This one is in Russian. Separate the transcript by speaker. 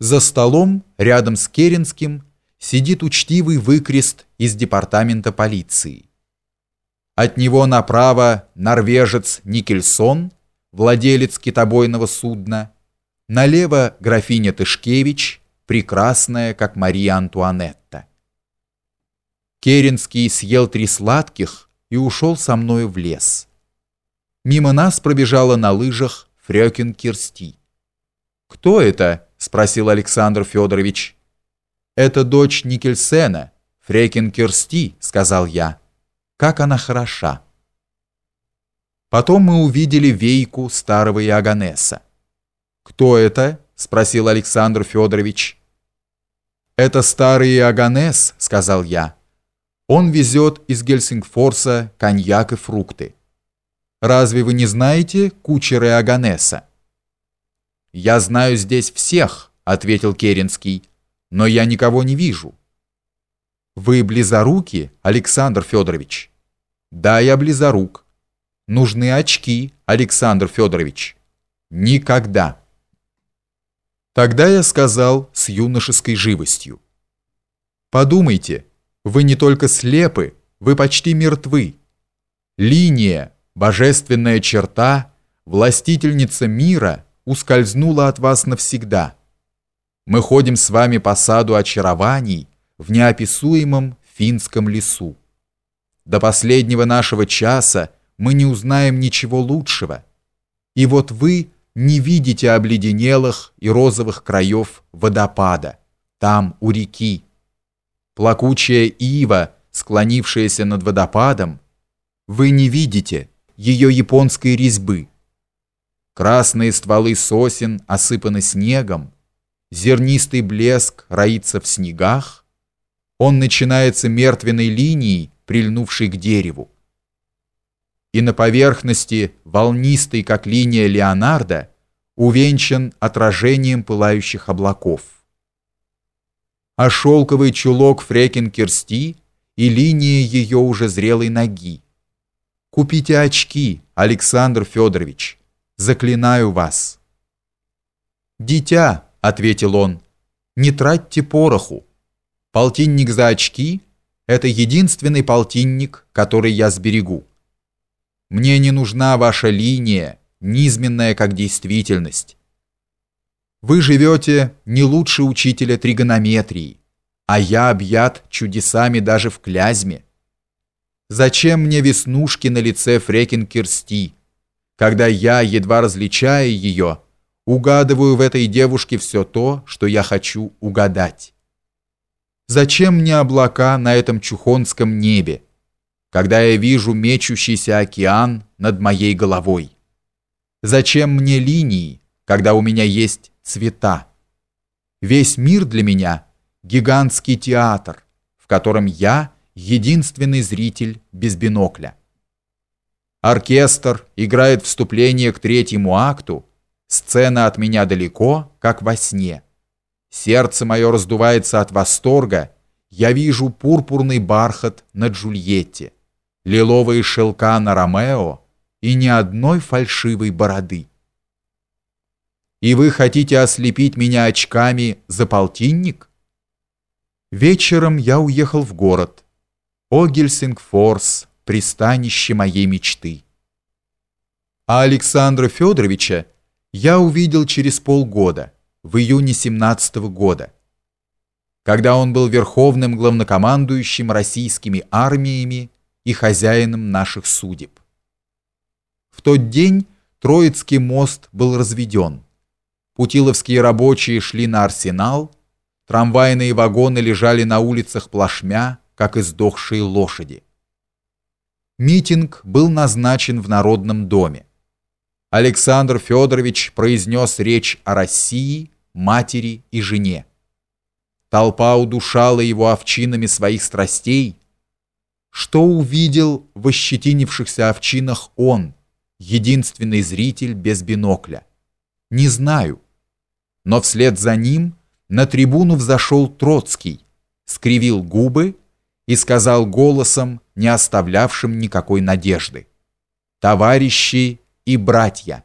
Speaker 1: За столом, рядом с Керенским, сидит учтивый выкрест из департамента полиции. От него направо норвежец Никельсон, владелец китобойного судна, налево графиня Тышкевич, прекрасная, как Мария Антуанетта. Керенский съел три сладких и ушел со мною в лес. Мимо нас пробежала на лыжах Фрёкин Кирсти. «Кто это?» – спросил Александр Федорович. «Это дочь Никельсена, Фрекин Кирсти», – сказал я. «Как она хороша!» Потом мы увидели вейку старого Иоганнеса. «Кто это?» – спросил Александр Федорович. «Это старый Иоганнес», – сказал я. «Он везет из Гельсингфорса коньяк и фрукты». Разве вы не знаете кучера Иоганнеса? Я знаю здесь всех, ответил Керенский, но я никого не вижу. Вы близоруки, Александр Федорович? Да, я близорук. Нужны очки, Александр Федорович. Никогда. Тогда я сказал с юношеской живостью. Подумайте, вы не только слепы, вы почти мертвы. Линия, божественная черта, властительница мира, ускользнула от вас навсегда. Мы ходим с вами по саду очарований в неописуемом финском лесу. До последнего нашего часа мы не узнаем ничего лучшего. И вот вы не видите обледенелых и розовых краев водопада, там, у реки. Плакучая ива, склонившаяся над водопадом, вы не видите – ее японской резьбы. Красные стволы сосен осыпаны снегом, зернистый блеск роится в снегах, он начинается мертвенной линией, прильнувшей к дереву. И на поверхности, волнистой, как линия Леонардо, увенчан отражением пылающих облаков. А шелковый чулок Фрекенкерсти и линия ее уже зрелой ноги, Купите очки, Александр Федорович. Заклинаю вас. Дитя, ответил он, не тратьте пороху. Полтинник за очки – это единственный полтинник, который я сберегу. Мне не нужна ваша линия, низменная как действительность. Вы живете не лучше учителя тригонометрии, а я объят чудесами даже в клязьме. Зачем мне веснушки на лице Фрекин Кирсти, когда я, едва различая ее, угадываю в этой девушке все то, что я хочу угадать? Зачем мне облака на этом чухонском небе, когда я вижу мечущийся океан над моей головой? Зачем мне линии, когда у меня есть цвета? Весь мир для меня — гигантский театр, в котором я — единственный зритель без бинокля. Оркестр играет вступление к третьему акту, сцена от меня далеко, как во сне. Сердце мое раздувается от восторга, я вижу пурпурный бархат на Джульетте, лиловые шелка на Ромео и ни одной фальшивой бороды. И вы хотите ослепить меня очками за полтинник? Вечером я уехал в город о Гельсингфорс, пристанище моей мечты. А Александра Федоровича я увидел через полгода, в июне 17 -го года, когда он был верховным главнокомандующим российскими армиями и хозяином наших судеб. В тот день Троицкий мост был разведен. Путиловские рабочие шли на арсенал, трамвайные вагоны лежали на улицах плашмя, как издохшие лошади. Митинг был назначен в Народном доме. Александр Федорович произнес речь о России, матери и жене. Толпа удушала его овчинами своих страстей. Что увидел в ощетинившихся овчинах он, единственный зритель без бинокля? Не знаю. Но вслед за ним на трибуну взошел Троцкий, скривил губы и сказал голосом, не оставлявшим никакой надежды. «Товарищи и братья!»